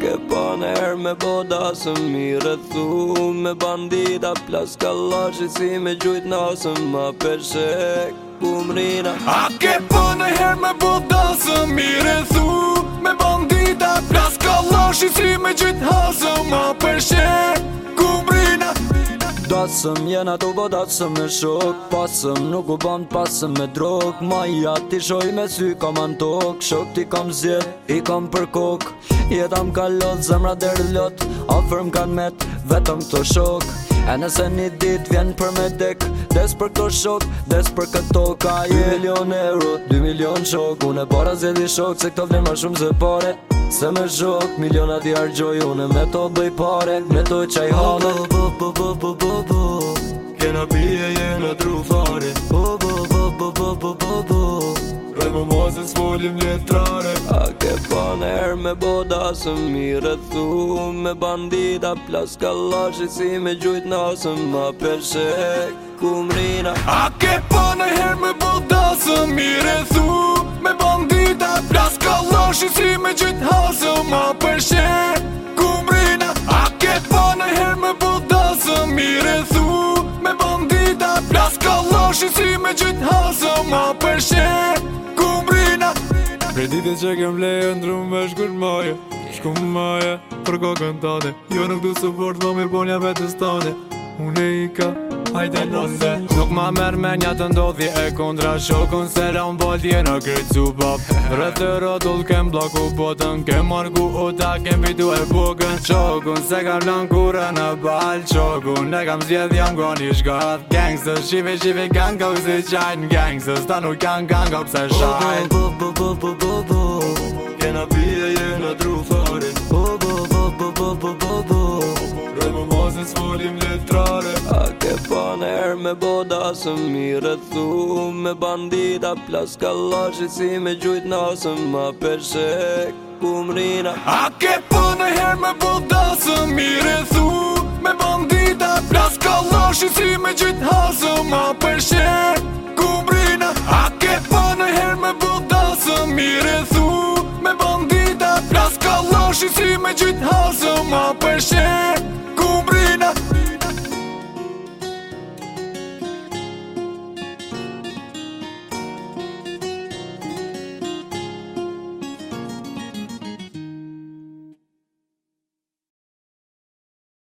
ke bon her me boda se mi me bandita plas i si me gjujt nose ma perse kumrina a ke bon her me boda se mi me bandita plas i si me gjujt nose Pasëm, Jena të vodasëm me shok Pasëm nuk u band pasëm me drog Maja ti shoj me sy kam antok Shok ti kam zjet, i kam për kok Jeta m'ka kalot, zemra dherë lot Afer m'ka kan met, vetëm të shok E nëse një dit vjen për me dek Des për këto shok, des për këto ka 2 milion euro, 2 milion shok Unë e para zjedi shok, se këto vjen ma shumë zë pare Se me zhok, milionat di argjoj une Me to bëj pare, me to qaj hale Bo, bo, bo, bo, bo, bo, bo Kena pije, jena trufare Bo, bo, bo, bo, bo, bo, bo, bo Rëj më mozën s'folim letrare A ke her me boda së mire thu Me bandida plas kalashi si me gjujt nasëm Ma përshek kumrina A ke paner her me boda shisi me gjithë hasë ma përshe Kumbrina Për ditë që kem lejë në drumë me shkur maje Shku maje për kokën tane Jo nuk du support, do mirë bonja po vetës tane Unë i ka hajde nëse Nuk ma merë me një të ndodhi e kundra shokun Se ram valdje në këtë zubab Rëtë rëtull kem bloku potën Kem margu o ta kem pitu e bukën Shokun se kam lën kure në balë Shokun ne kam zjedh jam goni shkat Gangsës shive shive kanë kohë si qajnë Gangsës ta nuk janë kanë kohë pëse shajnë Bo bo bo bo bo bo bo Kena pije jena trufare Bo bo bo bo bo bo bo bo Rëmë mozën s'folim letra me boda së mi rëthu Me bandita plas kalashi si me gjujt nasë ma përshek kumrina A ke po në her me boda së mi rëthu Me bandita plas kalashi si me gjujt nasë ma përshek kumrina A ke po në her me boda së mi rëthu Me bandita plas kalashi si me gjujt nasë ma përshek